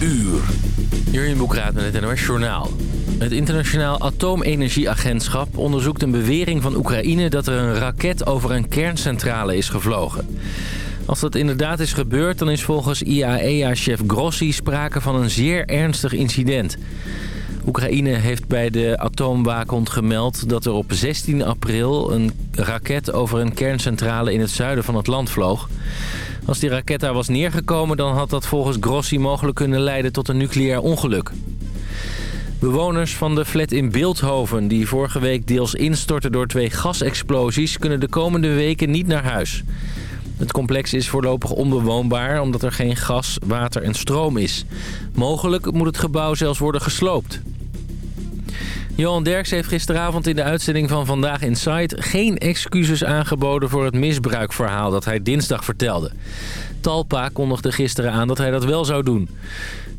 uur. Jurjen Boekraat met het NOS Journaal. Het Internationaal Atoomenergieagentschap onderzoekt een bewering van Oekraïne... dat er een raket over een kerncentrale is gevlogen. Als dat inderdaad is gebeurd, dan is volgens IAEA-chef Grossi... sprake van een zeer ernstig incident. Oekraïne heeft bij de atoomwaakhond gemeld dat er op 16 april... een raket over een kerncentrale in het zuiden van het land vloog... Als die raket daar was neergekomen, dan had dat volgens Grossi mogelijk kunnen leiden tot een nucleair ongeluk. Bewoners van de flat in Beeldhoven, die vorige week deels instortten door twee gasexplosies, kunnen de komende weken niet naar huis. Het complex is voorlopig onbewoonbaar omdat er geen gas, water en stroom is. Mogelijk moet het gebouw zelfs worden gesloopt. Johan Derks heeft gisteravond in de uitzending van Vandaag Inside... geen excuses aangeboden voor het misbruikverhaal dat hij dinsdag vertelde. Talpa kondigde gisteren aan dat hij dat wel zou doen.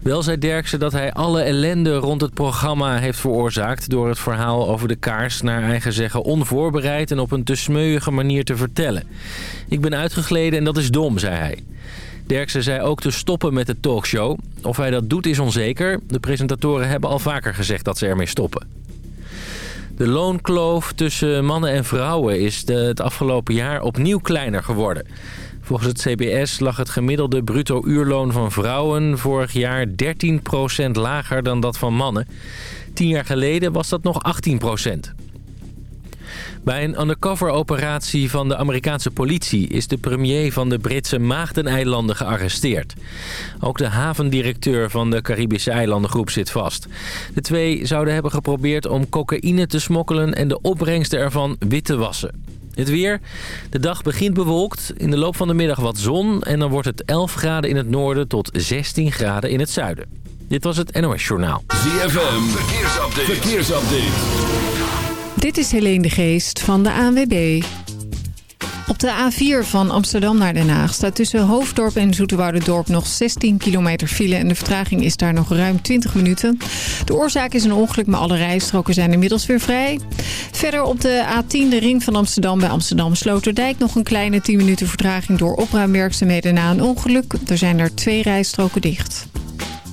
Wel zei Derksen dat hij alle ellende rond het programma heeft veroorzaakt... door het verhaal over de kaars naar eigen zeggen onvoorbereid... en op een te smeuïge manier te vertellen. Ik ben uitgegleden en dat is dom, zei hij. Derksen zei ook te stoppen met de talkshow. Of hij dat doet is onzeker. De presentatoren hebben al vaker gezegd dat ze ermee stoppen. De loonkloof tussen mannen en vrouwen is de, het afgelopen jaar opnieuw kleiner geworden. Volgens het CBS lag het gemiddelde bruto uurloon van vrouwen vorig jaar 13% lager dan dat van mannen. Tien jaar geleden was dat nog 18%. Bij een undercover-operatie van de Amerikaanse politie... is de premier van de Britse Maagdeneilanden gearresteerd. Ook de havendirecteur van de Caribische eilandengroep zit vast. De twee zouden hebben geprobeerd om cocaïne te smokkelen... en de opbrengsten ervan wit te wassen. Het weer. De dag begint bewolkt. In de loop van de middag wat zon. En dan wordt het 11 graden in het noorden tot 16 graden in het zuiden. Dit was het NOS Journaal. ZFM. Verkeersupdate. Verkeersupdate. Dit is Helene de Geest van de ANWB. Op de A4 van Amsterdam naar Den Haag staat tussen Hoofddorp en Dorp nog 16 kilometer file en de vertraging is daar nog ruim 20 minuten. De oorzaak is een ongeluk, maar alle rijstroken zijn inmiddels weer vrij. Verder op de A10 de ring van Amsterdam bij Amsterdam Sloterdijk nog een kleine 10 minuten vertraging door opruimwerkzaamheden na een ongeluk. Er zijn er twee rijstroken dicht.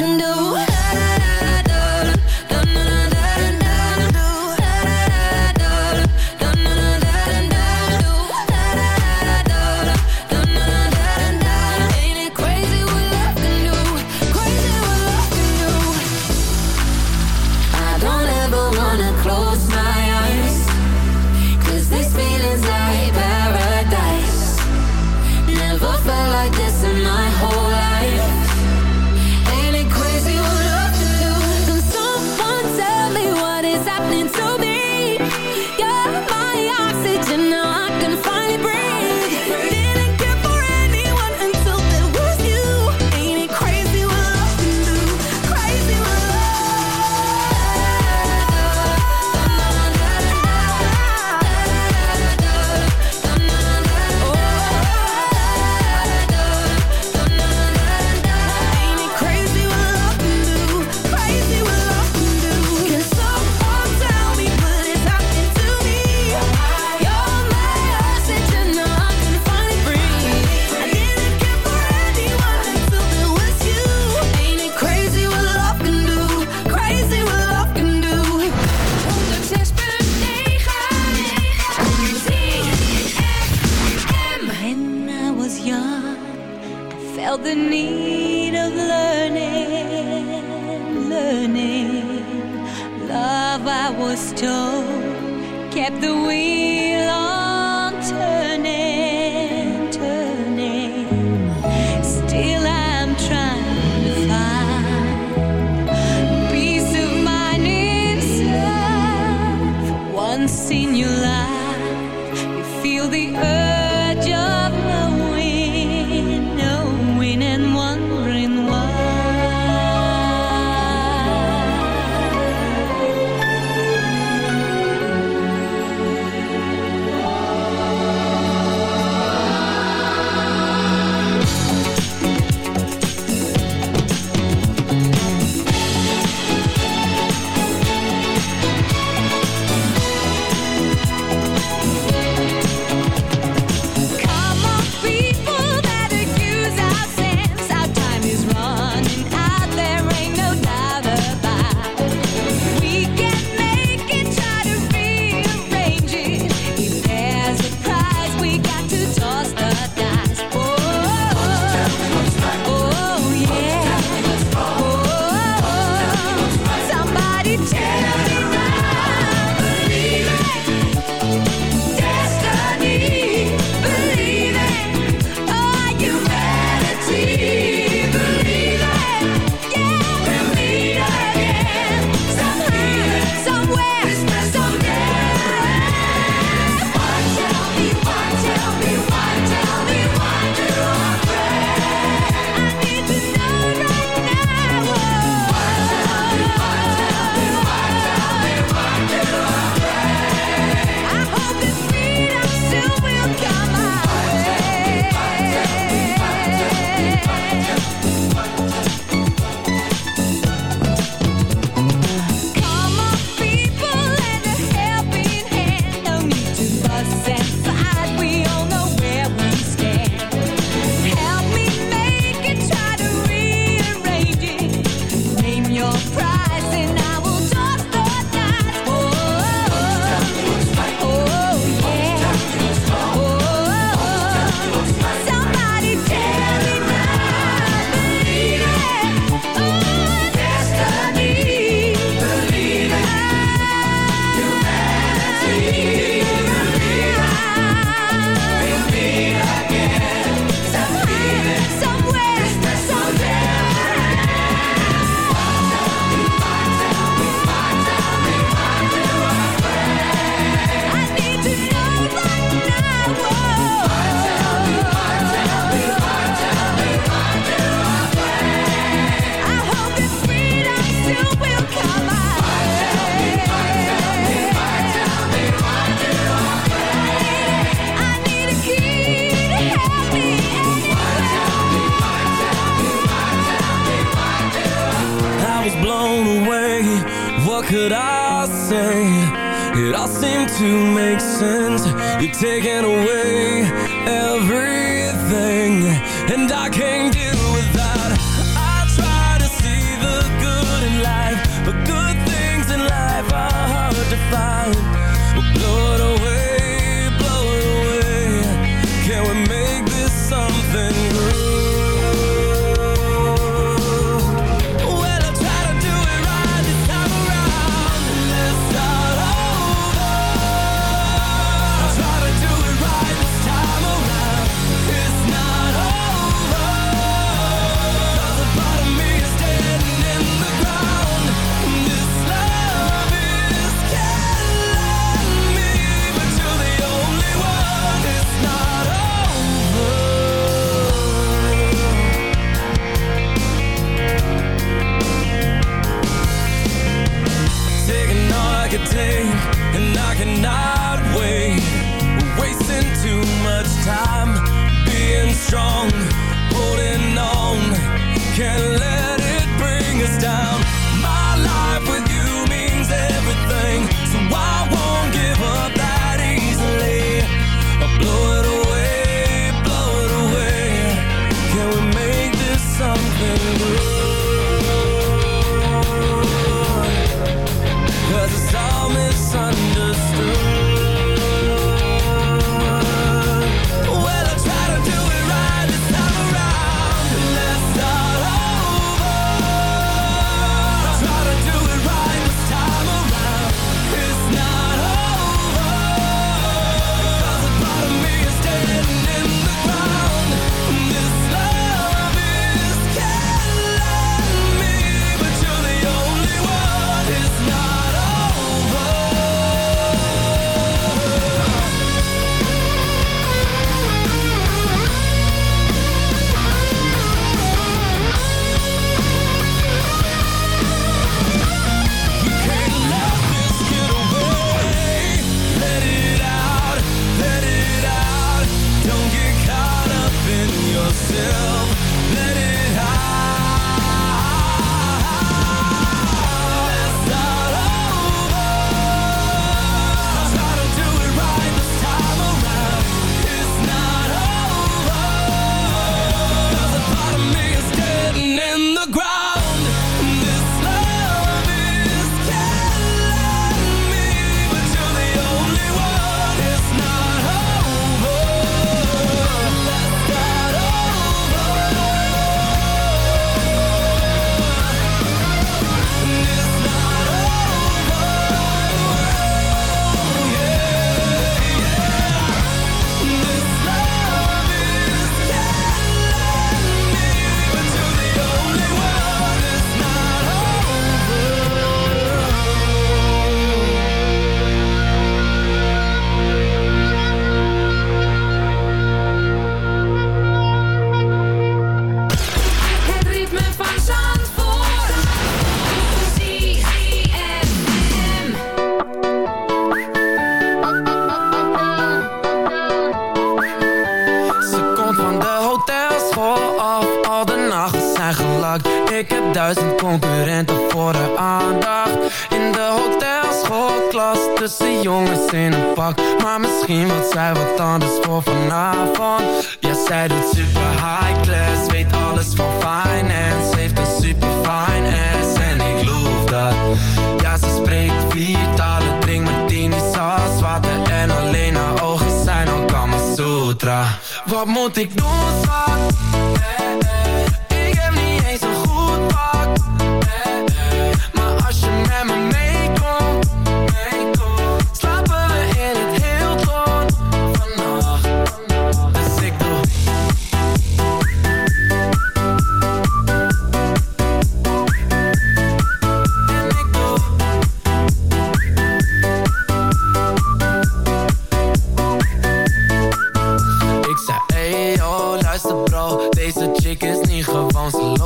can do. feel the earth.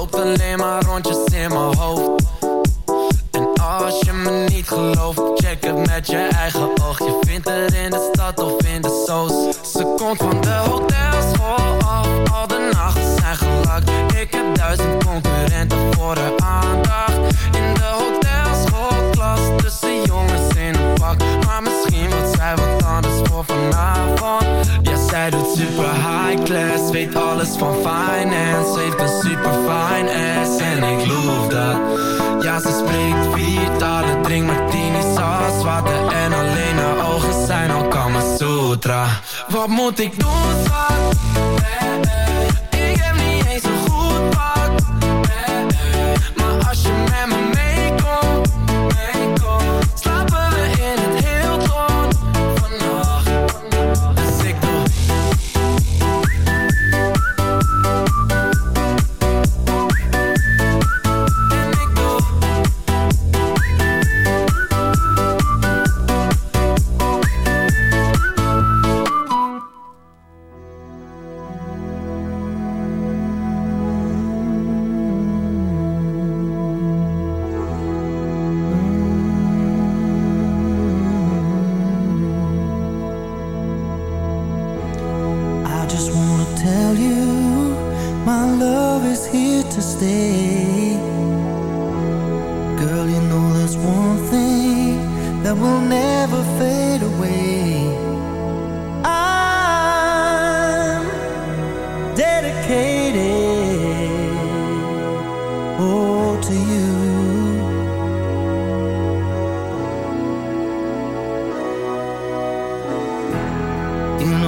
loopt alleen maar rondjes in mijn hoofd. En als je me niet gelooft Check het met je eigen oog. Je vindt het in de stad of in de soos Ze komt van de hotels hotelschool af Al de nachten zijn gelakt. Ik heb duizend concurrenten voor de aandacht. In de hotelschoolklas oh, Tussen jongens in een vak. Maar misschien wordt zij wat anders voor vanavond. Ja, zij doet super high class Weet alles van finance. Heeft wat moet ik doen?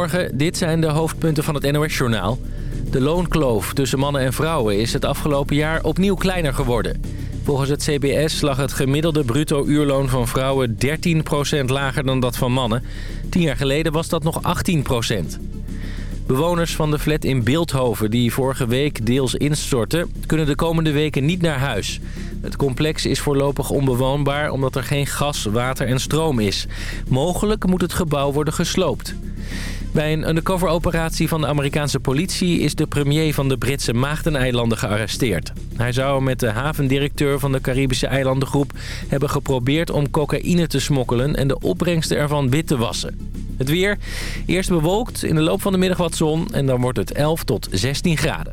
Goedemorgen, dit zijn de hoofdpunten van het NOS-journaal. De loonkloof tussen mannen en vrouwen is het afgelopen jaar opnieuw kleiner geworden. Volgens het CBS lag het gemiddelde bruto uurloon van vrouwen 13% lager dan dat van mannen. Tien jaar geleden was dat nog 18%. Bewoners van de flat in Beeldhoven die vorige week deels instorten, kunnen de komende weken niet naar huis. Het complex is voorlopig onbewoonbaar omdat er geen gas, water en stroom is. Mogelijk moet het gebouw worden gesloopt. Bij een undercover-operatie van de Amerikaanse politie... is de premier van de Britse Maagdeneilanden gearresteerd. Hij zou met de havendirecteur van de Caribische eilandengroep... hebben geprobeerd om cocaïne te smokkelen... en de opbrengsten ervan wit te wassen. Het weer, eerst bewolkt, in de loop van de middag wat zon... en dan wordt het 11 tot 16 graden.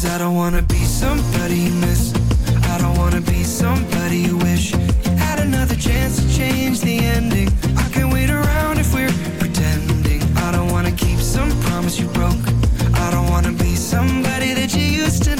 Cause I don't wanna be somebody you miss. I don't wanna be somebody you wish you had another chance to change the ending. I can't wait around if we're pretending. I don't wanna keep some promise you broke. I don't wanna be somebody that you used to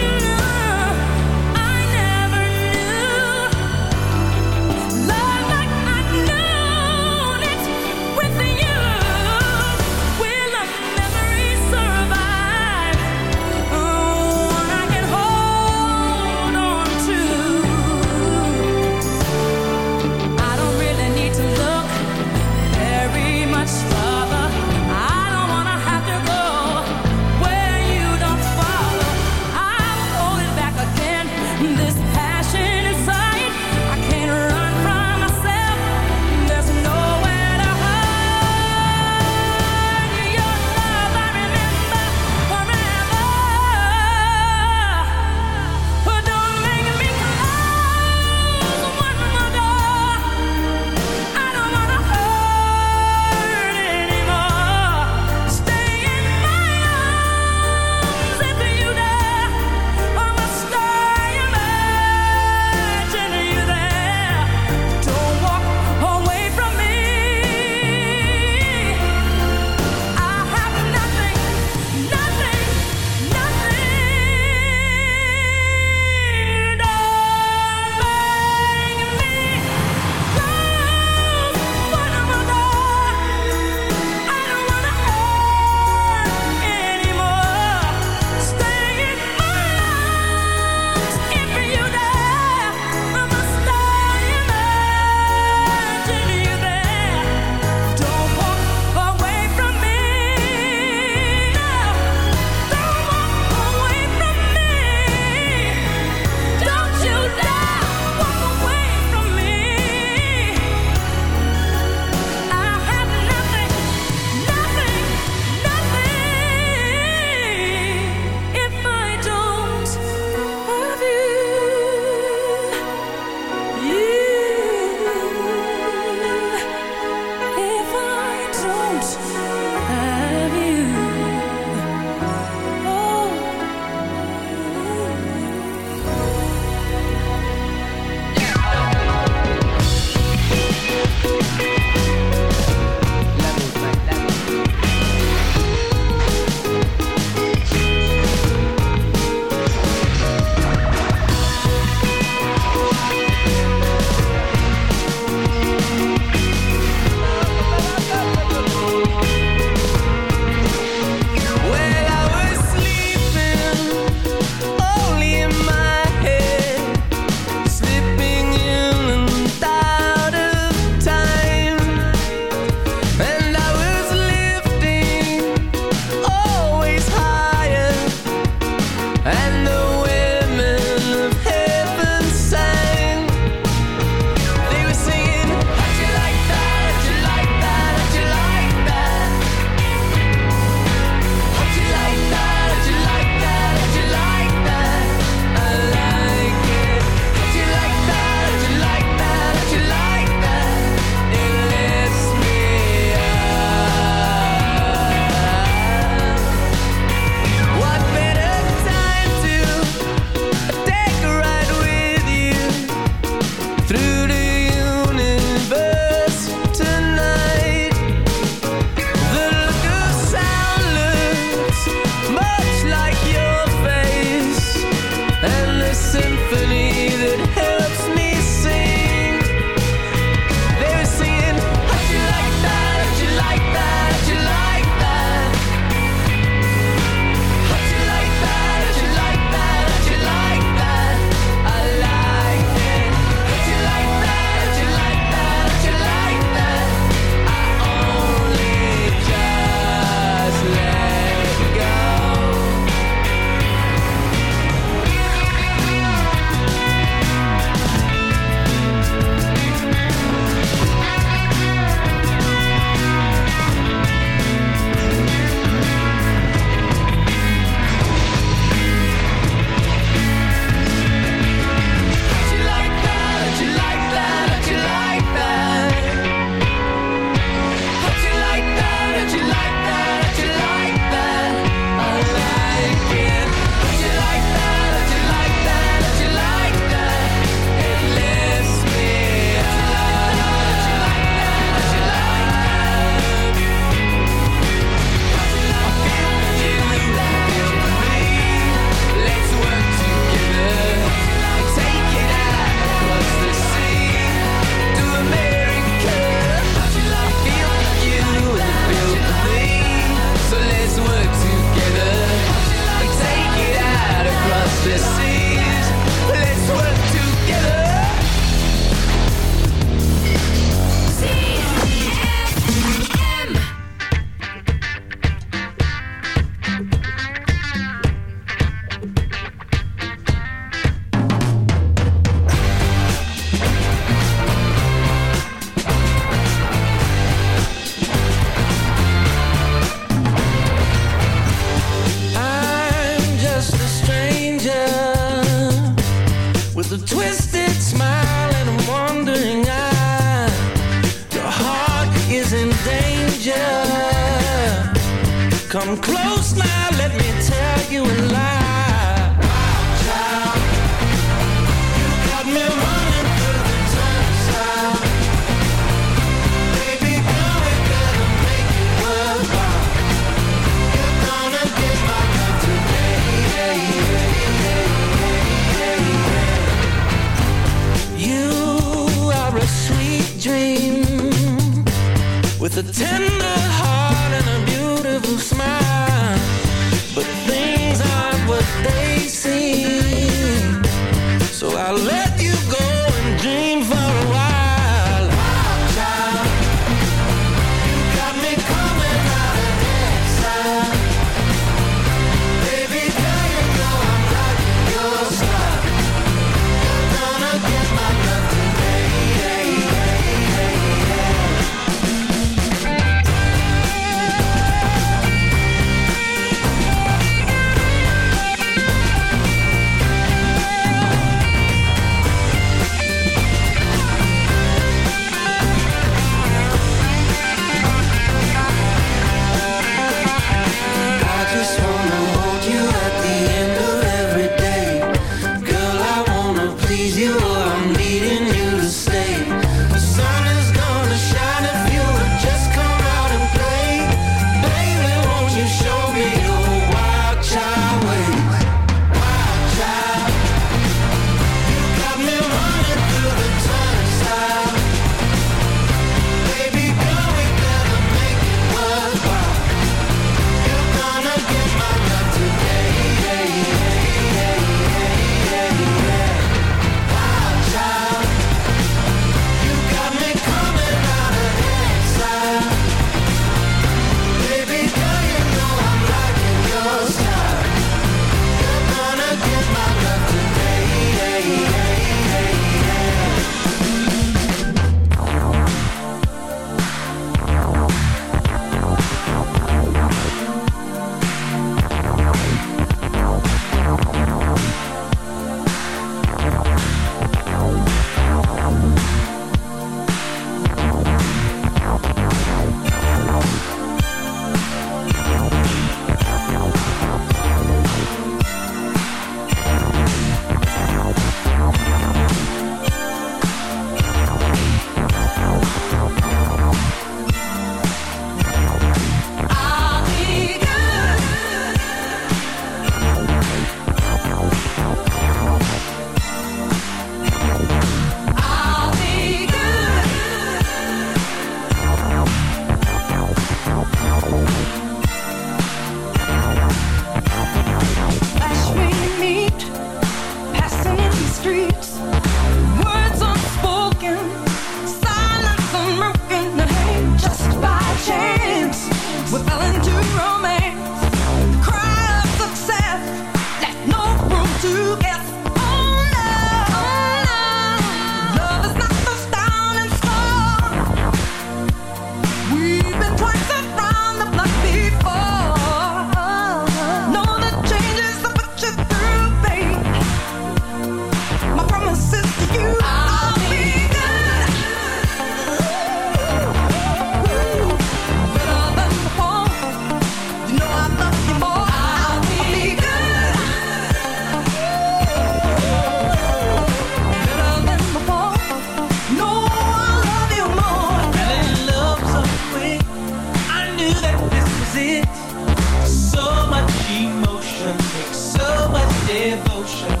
Devotion.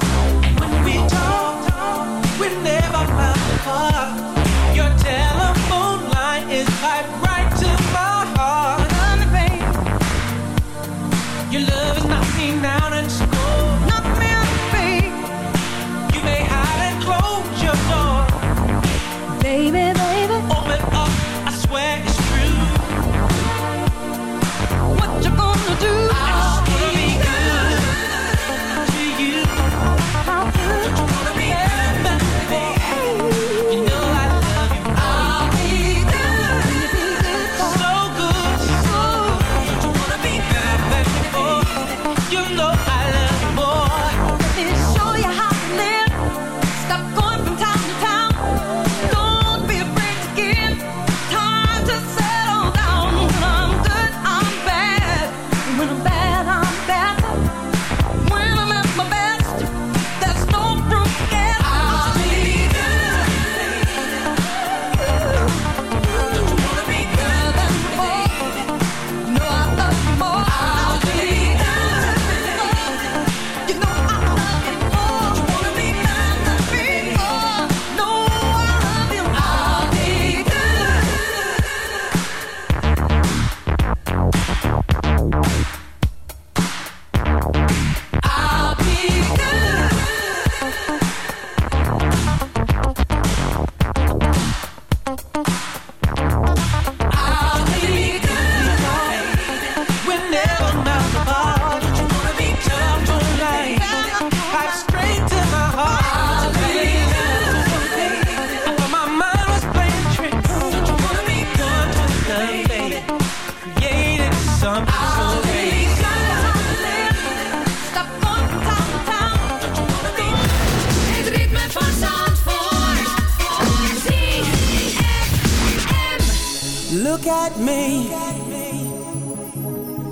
At me.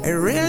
It really